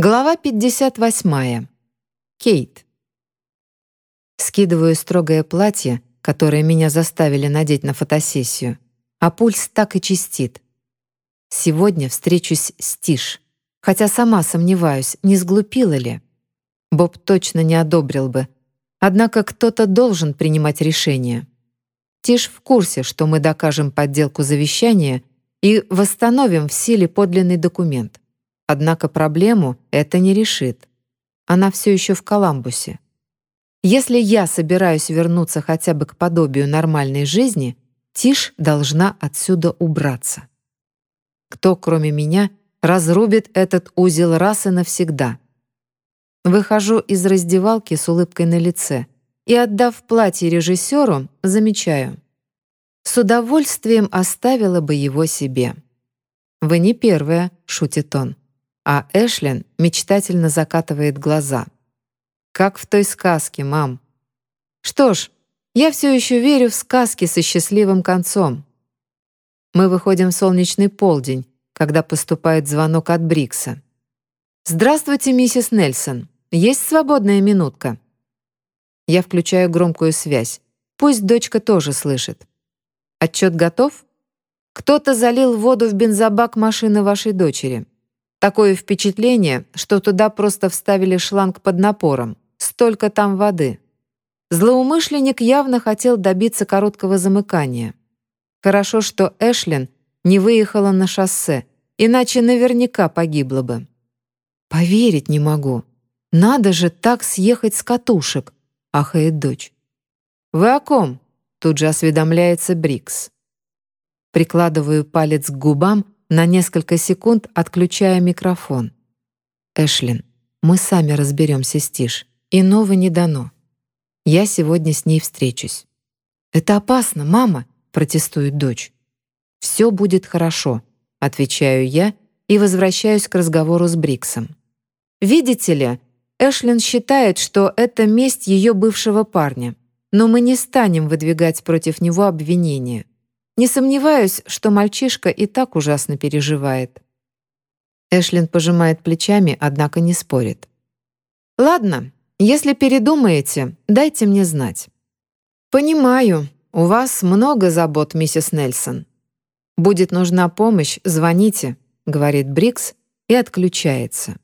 Глава 58. Кейт. Скидываю строгое платье, которое меня заставили надеть на фотосессию, а пульс так и чистит. Сегодня встречусь с Тиш, хотя сама сомневаюсь, не сглупила ли. Боб точно не одобрил бы. Однако кто-то должен принимать решение. Тиш в курсе, что мы докажем подделку завещания и восстановим в силе подлинный документ. Однако проблему это не решит. Она все еще в Коламбусе. Если я собираюсь вернуться хотя бы к подобию нормальной жизни, Тиш должна отсюда убраться. Кто, кроме меня, разрубит этот узел раз и навсегда? Выхожу из раздевалки с улыбкой на лице и, отдав платье режиссеру, замечаю. С удовольствием оставила бы его себе. «Вы не первая», — шутит он а Эшлин мечтательно закатывает глаза. «Как в той сказке, мам». «Что ж, я все еще верю в сказки со счастливым концом». Мы выходим в солнечный полдень, когда поступает звонок от Брикса. «Здравствуйте, миссис Нельсон. Есть свободная минутка?» Я включаю громкую связь. Пусть дочка тоже слышит. Отчет готов? Кто-то залил воду в бензобак машины вашей дочери. Такое впечатление, что туда просто вставили шланг под напором. Столько там воды. Злоумышленник явно хотел добиться короткого замыкания. Хорошо, что Эшлин не выехала на шоссе, иначе наверняка погибла бы. «Поверить не могу. Надо же так съехать с катушек», — ахает дочь. «Вы о ком?» — тут же осведомляется Брикс. Прикладываю палец к губам — на несколько секунд отключая микрофон. «Эшлин, мы сами разберемся с Тиш. Иного не дано. Я сегодня с ней встречусь». «Это опасно, мама!» — протестует дочь. «Все будет хорошо», — отвечаю я и возвращаюсь к разговору с Бриксом. «Видите ли, Эшлин считает, что это месть ее бывшего парня, но мы не станем выдвигать против него обвинения. Не сомневаюсь, что мальчишка и так ужасно переживает. Эшлин пожимает плечами, однако не спорит. «Ладно, если передумаете, дайте мне знать». «Понимаю, у вас много забот, миссис Нельсон. Будет нужна помощь, звоните», — говорит Брикс и отключается.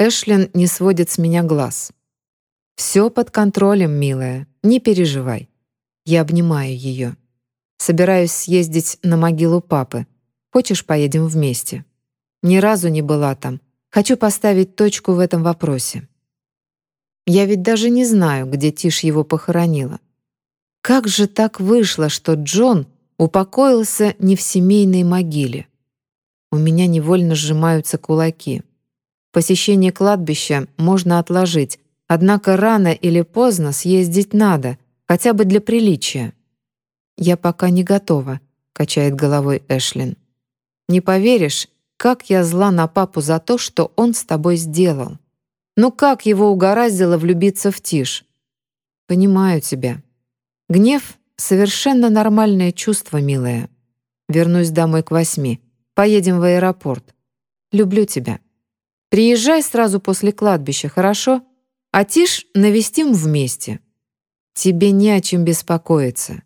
Эшлин не сводит с меня глаз. «Все под контролем, милая, не переживай». Я обнимаю ее. Собираюсь съездить на могилу папы. Хочешь, поедем вместе? Ни разу не была там. Хочу поставить точку в этом вопросе. Я ведь даже не знаю, где Тиш его похоронила. Как же так вышло, что Джон упокоился не в семейной могиле? У меня невольно сжимаются кулаки. Посещение кладбища можно отложить, однако рано или поздно съездить надо, хотя бы для приличия. «Я пока не готова», — качает головой Эшлин. «Не поверишь, как я зла на папу за то, что он с тобой сделал. Ну как его угораздило влюбиться в Тиш? Понимаю тебя. Гнев — совершенно нормальное чувство, милая. Вернусь домой к восьми. Поедем в аэропорт. Люблю тебя. Приезжай сразу после кладбища, хорошо? А Тиш навестим вместе. Тебе не о чем беспокоиться.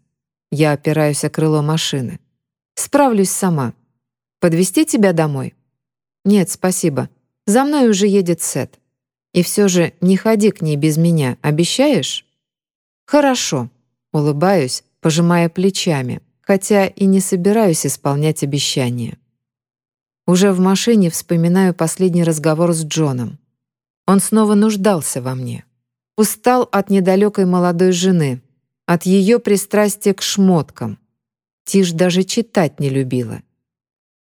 Я опираюсь о крыло машины. Справлюсь сама. Подвести тебя домой? Нет, спасибо. За мной уже едет Сет. И все же не ходи к ней без меня, обещаешь? Хорошо. Улыбаюсь, пожимая плечами, хотя и не собираюсь исполнять обещания. Уже в машине вспоминаю последний разговор с Джоном. Он снова нуждался во мне. Устал от недалекой молодой жены, от ее пристрастия к шмоткам. Тиш даже читать не любила.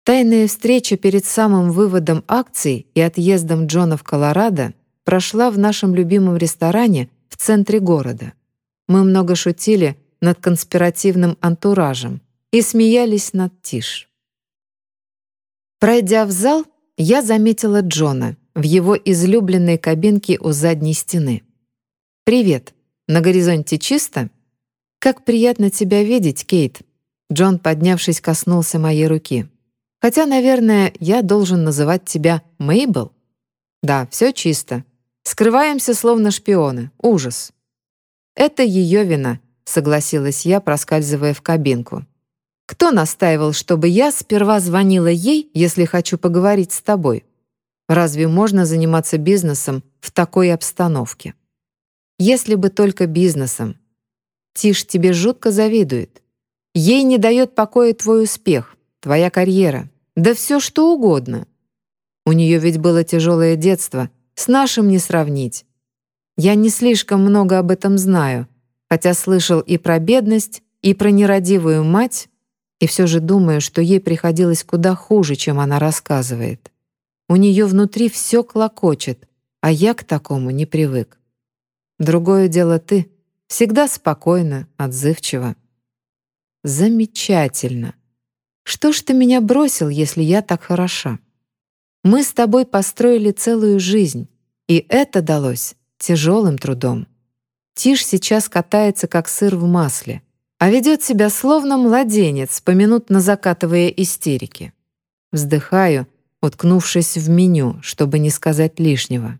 Тайная встреча перед самым выводом акций и отъездом Джона в Колорадо прошла в нашем любимом ресторане в центре города. Мы много шутили над конспиративным антуражем и смеялись над Тиш. Пройдя в зал, я заметила Джона в его излюбленной кабинке у задней стены. «Привет. На горизонте чисто?» «Как приятно тебя видеть, Кейт!» Джон, поднявшись, коснулся моей руки. «Хотя, наверное, я должен называть тебя Мейбл». Да, все чисто. Скрываемся, словно шпионы. Ужас. Это ее вина, согласилась я, проскальзывая в кабинку. Кто настаивал, чтобы я сперва звонила ей, если хочу поговорить с тобой? Разве можно заниматься бизнесом в такой обстановке? Если бы только бизнесом. Тиш тебе жутко завидует. Ей не дает покоя твой успех, твоя карьера, да все что угодно. У нее ведь было тяжелое детство, с нашим не сравнить. Я не слишком много об этом знаю, хотя слышал и про бедность, и про нерадивую мать, и все же думаю, что ей приходилось куда хуже, чем она рассказывает. У нее внутри все клокочет, а я к такому не привык. Другое дело ты, всегда спокойно, отзывчиво. Замечательно. Что ж ты меня бросил, если я так хороша? Мы с тобой построили целую жизнь, и это далось тяжелым трудом. Тиш сейчас катается, как сыр в масле, а ведет себя словно младенец, поминутно закатывая истерики. Вздыхаю, уткнувшись в меню, чтобы не сказать лишнего.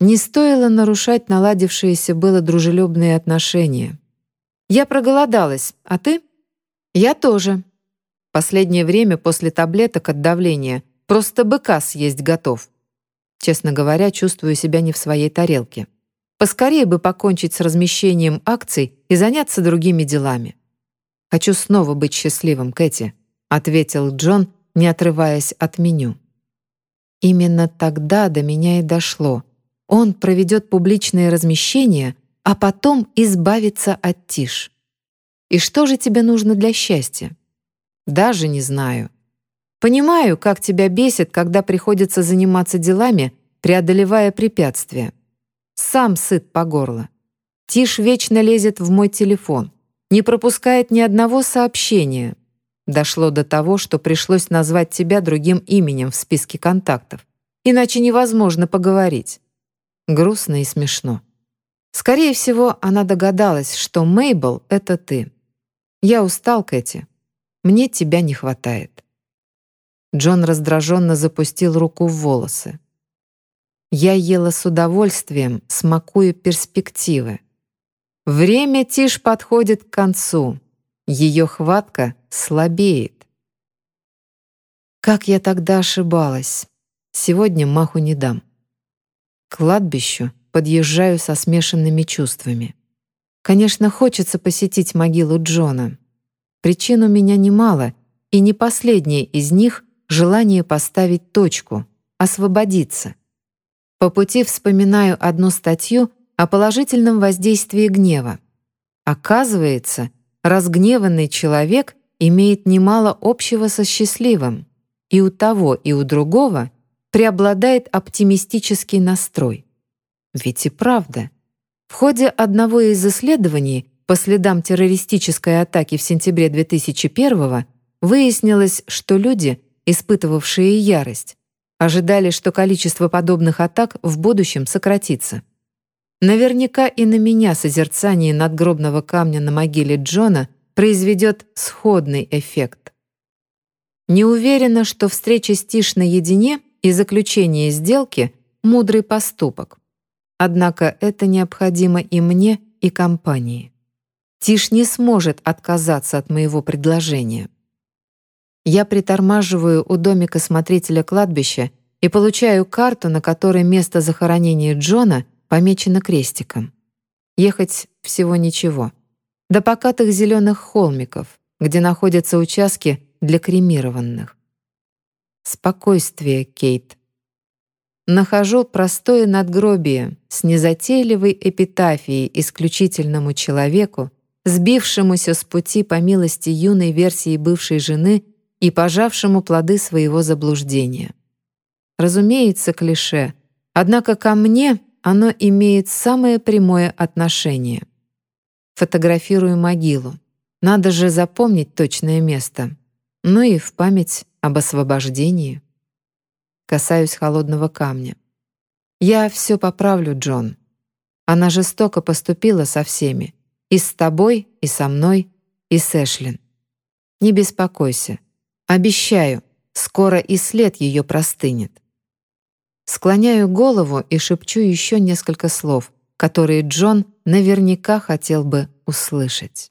Не стоило нарушать наладившиеся было дружелюбные отношения. Я проголодалась, а ты? Я тоже. Последнее время после таблеток от давления просто быка съесть готов. Честно говоря, чувствую себя не в своей тарелке. Поскорее бы покончить с размещением акций и заняться другими делами. «Хочу снова быть счастливым, Кэти», — ответил Джон, не отрываясь от меню. Именно тогда до меня и дошло. Он проведет публичное размещение, а потом избавится от тишь. И что же тебе нужно для счастья? Даже не знаю. Понимаю, как тебя бесит, когда приходится заниматься делами, преодолевая препятствия. Сам сыт по горло. Тишь вечно лезет в мой телефон, не пропускает ни одного сообщения, Дошло до того, что пришлось назвать тебя другим именем в списке контактов. Иначе невозможно поговорить. Грустно и смешно. Скорее всего, она догадалась, что Мейбл — это ты. Я устал, Кэти. Мне тебя не хватает. Джон раздраженно запустил руку в волосы. Я ела с удовольствием, смакуя перспективы. Время Тиш подходит к концу. Ее хватка слабеет. Как я тогда ошибалась. Сегодня маху не дам. Кладбищу подъезжаю со смешанными чувствами. Конечно, хочется посетить могилу Джона. Причин у меня немало, и не последняя из них — желание поставить точку, освободиться. По пути вспоминаю одну статью о положительном воздействии гнева. Оказывается, разгневанный человек имеет немало общего со счастливым. И у того, и у другого преобладает оптимистический настрой. Ведь и правда. В ходе одного из исследований по следам террористической атаки в сентябре 2001 выяснилось, что люди, испытывавшие ярость, ожидали, что количество подобных атак в будущем сократится. Наверняка и на меня созерцание надгробного камня на могиле Джона произведет сходный эффект. Не уверена, что встреча с Тиш наедине и заключение сделки — мудрый поступок. Однако это необходимо и мне, и компании. Тиш не сможет отказаться от моего предложения. Я притормаживаю у домика смотрителя кладбища и получаю карту, на которой место захоронения Джона помечено крестиком. Ехать всего ничего. До покатых зеленых холмиков, где находятся участки для кремированных. Спокойствие, Кейт. Нахожу простое надгробие с незатейливой эпитафией исключительному человеку, сбившемуся с пути по милости юной версии бывшей жены и пожавшему плоды своего заблуждения. Разумеется, клише, однако ко мне оно имеет самое прямое отношение. Фотографирую могилу. Надо же запомнить точное место. Ну и в память об освобождении. Касаюсь холодного камня. Я все поправлю, Джон. Она жестоко поступила со всеми. И с тобой, и со мной, и с Эшлин. Не беспокойся. Обещаю, скоро и след ее простынет. Склоняю голову и шепчу еще несколько слов, которые Джон наверняка хотел бы услышать.